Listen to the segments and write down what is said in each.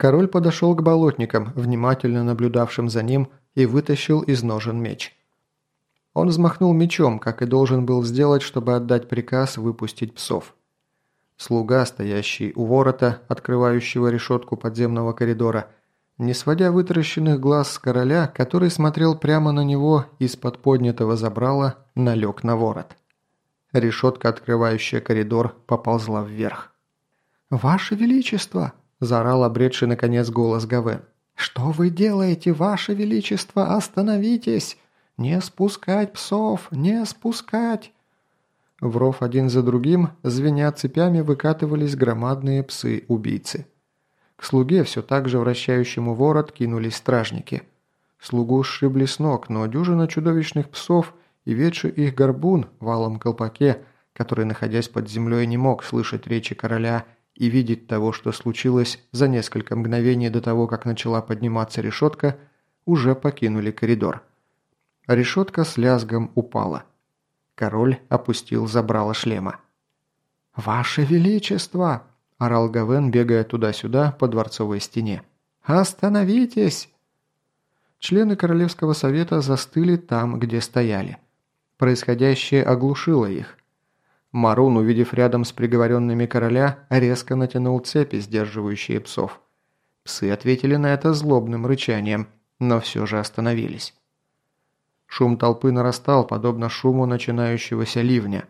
Король подошел к болотникам, внимательно наблюдавшим за ним, и вытащил из ножен меч. Он взмахнул мечом, как и должен был сделать, чтобы отдать приказ выпустить псов. Слуга, стоящий у ворота, открывающего решетку подземного коридора, не сводя вытаращенных глаз с короля, который смотрел прямо на него из-под поднятого забрала, налег на ворот. Решетка, открывающая коридор, поползла вверх. «Ваше Величество!» – заорал обретший наконец голос Гавен. «Что вы делаете, Ваше Величество? Остановитесь! Не спускать псов! Не спускать!» В ров один за другим, звеня цепями, выкатывались громадные псы-убийцы. К слуге, все так же вращающему ворот, кинулись стражники. Слугу сшибли с ног, но дюжина чудовищных псов и ведший их горбун в алом колпаке, который, находясь под землей, не мог слышать речи короля и видеть того, что случилось за несколько мгновений до того, как начала подниматься решетка, уже покинули коридор. Решетка с лязгом упала. Король опустил забрало шлема. «Ваше Величество!» – орал Гавен, бегая туда-сюда по дворцовой стене. «Остановитесь!» Члены Королевского совета застыли там, где стояли. Происходящее оглушило их. Марун, увидев рядом с приговоренными короля, резко натянул цепи, сдерживающие псов. Псы ответили на это злобным рычанием, но все же остановились. Шум толпы нарастал, подобно шуму начинающегося ливня.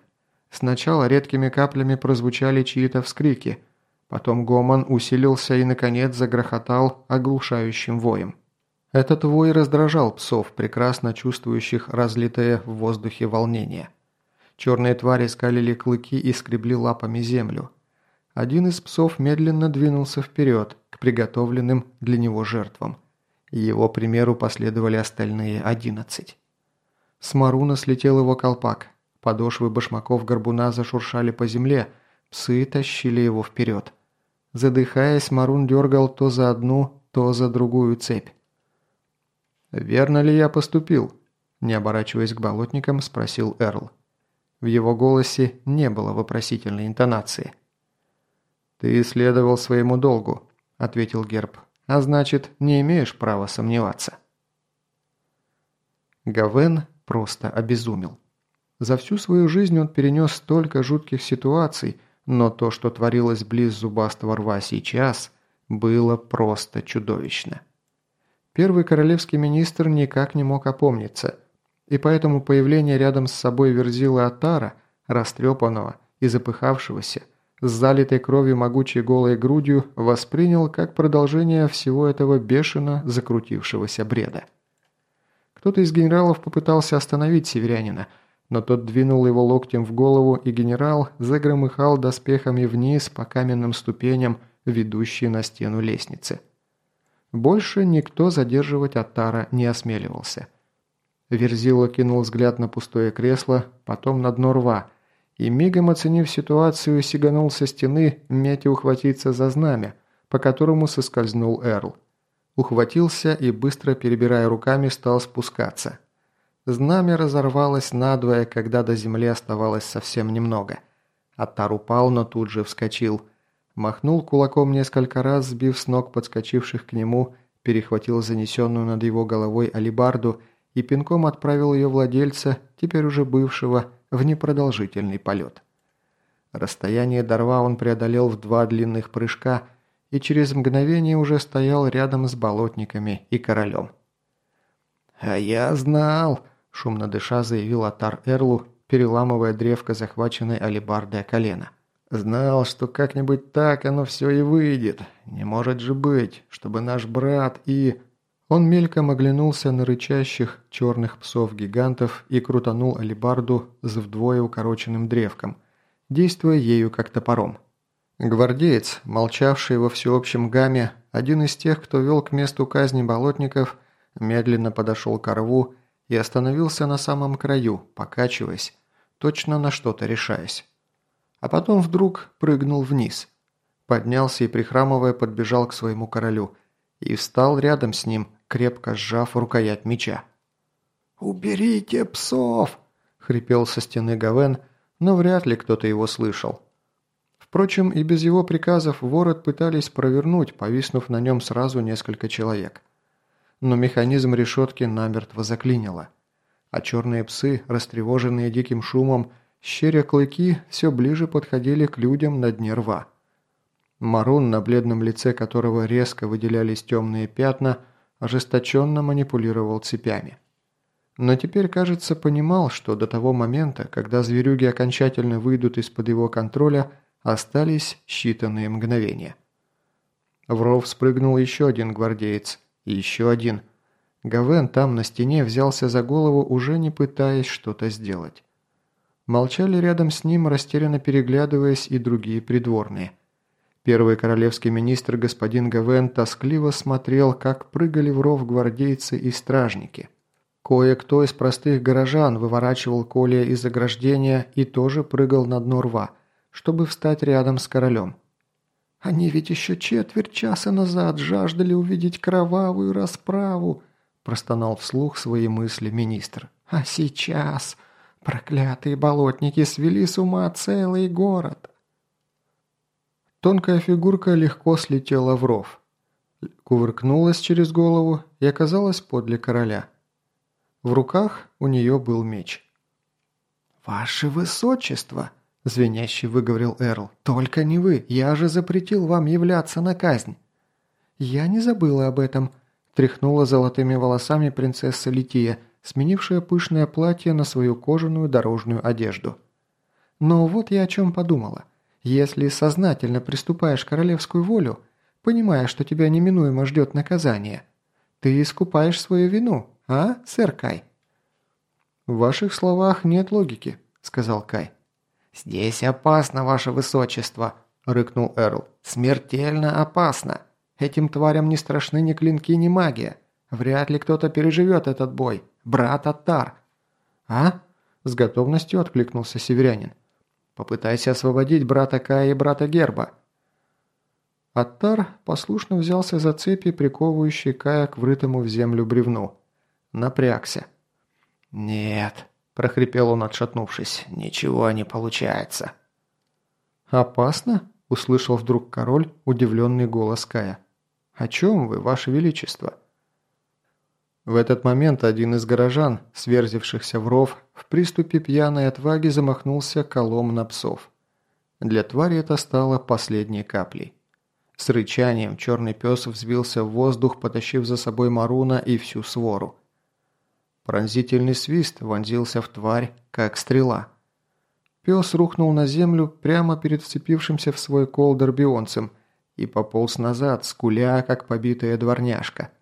Сначала редкими каплями прозвучали чьи-то вскрики, потом гомон усилился и, наконец, загрохотал оглушающим воем. Этот вой раздражал псов, прекрасно чувствующих разлитое в воздухе волнение. Черные твари скалили клыки и скребли лапами землю. Один из псов медленно двинулся вперед, к приготовленным для него жертвам. Его примеру последовали остальные одиннадцать. С Маруна слетел его колпак. Подошвы башмаков горбуна зашуршали по земле, псы тащили его вперед. Задыхаясь, Марун дергал то за одну, то за другую цепь. «Верно ли я поступил?» Не оборачиваясь к болотникам, спросил Эрл. В его голосе не было вопросительной интонации. «Ты следовал своему долгу», – ответил Герб. «А значит, не имеешь права сомневаться». Гавен просто обезумел. За всю свою жизнь он перенес столько жутких ситуаций, но то, что творилось близ зубастого рва сейчас, было просто чудовищно. Первый королевский министр никак не мог опомниться, и поэтому появление рядом с собой Верзила Атара, растрепанного и запыхавшегося, с залитой кровью могучей голой грудью, воспринял как продолжение всего этого бешено закрутившегося бреда. Кто-то из генералов попытался остановить северянина, но тот двинул его локтем в голову, и генерал загромыхал доспехами вниз по каменным ступеням, ведущей на стену лестницы. Больше никто задерживать Аттара не осмеливался. Верзила кинул взгляд на пустое кресло, потом на дно рва, и мигом оценив ситуацию, сиганул со стены, метя ухватиться за знамя, по которому соскользнул Эрл ухватился и, быстро перебирая руками, стал спускаться. Знамя разорвалось надвое, когда до земли оставалось совсем немного. Атар упал, но тут же вскочил. Махнул кулаком несколько раз, сбив с ног подскочивших к нему, перехватил занесенную над его головой алибарду и пинком отправил ее владельца, теперь уже бывшего, в непродолжительный полет. Расстояние до рва он преодолел в два длинных прыжка – и через мгновение уже стоял рядом с болотниками и королем. «А я знал!» – шумно дыша заявил Атар Эрлу, переламывая древко захваченной алебардой колено. «Знал, что как-нибудь так оно все и выйдет. Не может же быть, чтобы наш брат и...» Он мельком оглянулся на рычащих черных псов-гигантов и крутанул алебарду с вдвое укороченным древком, действуя ею как топором. Гвардеец, молчавший во всеобщем гамме, один из тех, кто вел к месту казни болотников, медленно подошел к рву и остановился на самом краю, покачиваясь, точно на что-то решаясь. А потом вдруг прыгнул вниз. Поднялся и, прихрамывая, подбежал к своему королю и встал рядом с ним, крепко сжав рукоять меча. «Уберите псов!» – хрипел со стены Гавен, но вряд ли кто-то его слышал Впрочем, и без его приказов ворот пытались провернуть, повиснув на нем сразу несколько человек. Но механизм решетки намертво заклинило. А черные псы, растревоженные диким шумом, щеря клыки, все ближе подходили к людям на дне рва. Марун, на бледном лице которого резко выделялись темные пятна, ожесточенно манипулировал цепями. Но теперь, кажется, понимал, что до того момента, когда зверюги окончательно выйдут из-под его контроля, остались считанные мгновения. В ров спрыгнул еще один гвардеец, и еще один. Гавен там на стене взялся за голову, уже не пытаясь что-то сделать. Молчали рядом с ним, растерянно переглядываясь, и другие придворные. Первый королевский министр господин Гавен тоскливо смотрел, как прыгали в ров гвардейцы и стражники – Кое-кто из простых горожан выворачивал Коля из ограждения и тоже прыгал на дно рва, чтобы встать рядом с королем. «Они ведь еще четверть часа назад жаждали увидеть кровавую расправу», простонал вслух свои мысли министр. «А сейчас проклятые болотники свели с ума целый город». Тонкая фигурка легко слетела в ров, кувыркнулась через голову и оказалась подле короля. В руках у нее был меч. «Ваше высочество!» – звеняще выговорил Эрл. «Только не вы! Я же запретил вам являться на казнь!» «Я не забыла об этом», – тряхнула золотыми волосами принцесса Лития, сменившая пышное платье на свою кожаную дорожную одежду. «Но вот я о чем подумала. Если сознательно приступаешь к королевскую волю, понимая, что тебя неминуемо ждет наказание, ты искупаешь свою вину, а, сэр Кай?» «В ваших словах нет логики», – сказал Кай. «Здесь опасно, ваше высочество», – рыкнул Эрл. «Смертельно опасно. Этим тварям не страшны ни клинки, ни магия. Вряд ли кто-то переживет этот бой. Брат Аттар». «А?» – с готовностью откликнулся северянин. «Попытайся освободить брата Кая и брата Герба». Аттар послушно взялся за цепи, приковывающие Кая к врытому в землю бревну напрягся. «Нет», – прохрипел он, отшатнувшись, – «ничего не получается». «Опасно?» – услышал вдруг король удивленный голос Кая. «О чем вы, ваше величество?» В этот момент один из горожан, сверзившихся в ров, в приступе пьяной отваги замахнулся колом на псов. Для твари это стало последней каплей. С рычанием черный пес взвился в воздух, потащив за собой Маруна и всю свору. Пронзительный свист вонзился в тварь, как стрела. Пес рухнул на землю прямо перед вцепившимся в свой колдер бионцем и пополз назад, скуля, как побитая дворняжка.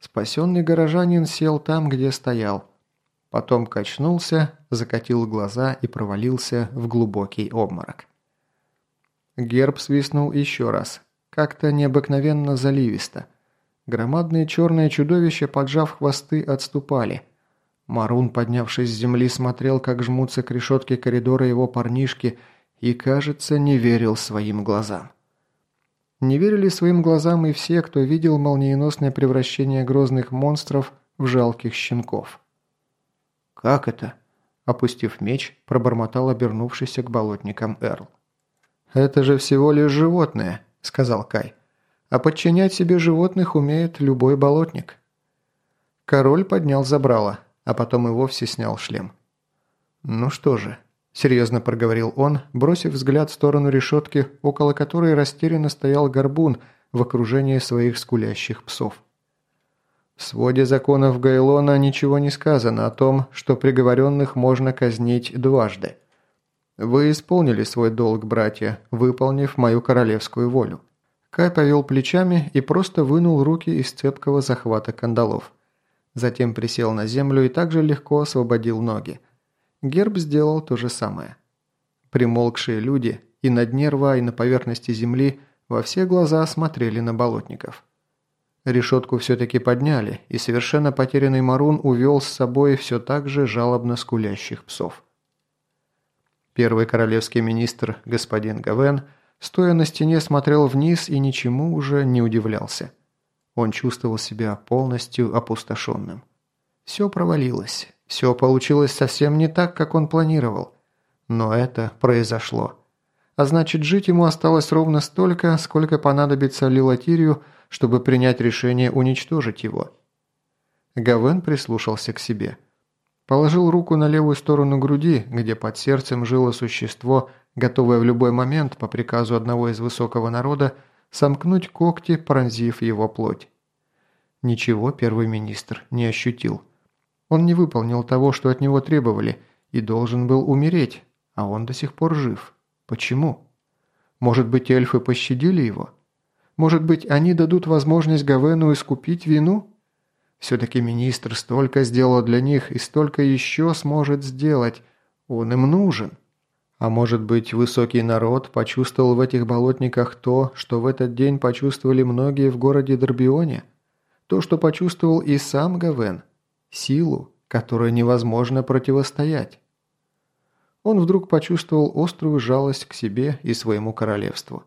Спасенный горожанин сел там, где стоял. Потом качнулся, закатил глаза и провалился в глубокий обморок. Герб свистнул еще раз, как-то необыкновенно заливисто. Громадные черные чудовища, поджав хвосты, отступали – Марун, поднявшись с земли, смотрел, как жмутся к решетке коридора его парнишки и, кажется, не верил своим глазам. Не верили своим глазам и все, кто видел молниеносное превращение грозных монстров в жалких щенков. «Как это?» – опустив меч, пробормотал обернувшийся к болотникам Эрл. «Это же всего лишь животное», – сказал Кай. «А подчинять себе животных умеет любой болотник». Король поднял забрало – а потом и вовсе снял шлем. «Ну что же», – серьезно проговорил он, бросив взгляд в сторону решетки, около которой растерянно стоял горбун в окружении своих скулящих псов. В своде законов Гайлона ничего не сказано о том, что приговоренных можно казнить дважды. Вы исполнили свой долг, братья, выполнив мою королевскую волю. Кай повел плечами и просто вынул руки из цепкого захвата кандалов. Затем присел на землю и также легко освободил ноги. Герб сделал то же самое. Примолкшие люди и на дне рва, и на поверхности земли во все глаза смотрели на болотников. Решетку все-таки подняли, и совершенно потерянный Марун увел с собой все так же жалобно скулящих псов. Первый королевский министр, господин Гавен, стоя на стене, смотрел вниз и ничему уже не удивлялся. Он чувствовал себя полностью опустошенным. Все провалилось. Все получилось совсем не так, как он планировал. Но это произошло. А значит, жить ему осталось ровно столько, сколько понадобится Лилатирию, чтобы принять решение уничтожить его. Гавен прислушался к себе. Положил руку на левую сторону груди, где под сердцем жило существо, готовое в любой момент, по приказу одного из высокого народа, сомкнуть когти, пронзив его плоть. Ничего первый министр не ощутил. Он не выполнил того, что от него требовали, и должен был умереть, а он до сих пор жив. Почему? Может быть, эльфы пощадили его? Может быть, они дадут возможность Гавену искупить вину? Все-таки министр столько сделал для них и столько еще сможет сделать. Он им нужен. А может быть, высокий народ почувствовал в этих болотниках то, что в этот день почувствовали многие в городе Дорбионе? То, что почувствовал и сам Гавен. Силу, которой невозможно противостоять. Он вдруг почувствовал острую жалость к себе и своему королевству.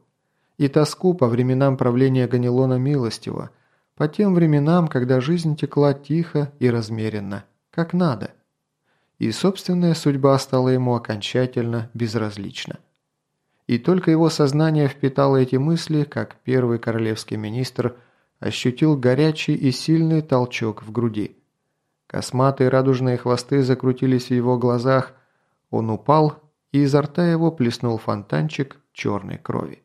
И тоску по временам правления Ганилона Милостива – по тем временам, когда жизнь текла тихо и размеренно, как надо. И собственная судьба стала ему окончательно безразлична. И только его сознание впитало эти мысли, как первый королевский министр ощутил горячий и сильный толчок в груди. Косматые радужные хвосты закрутились в его глазах, он упал, и изо рта его плеснул фонтанчик черной крови.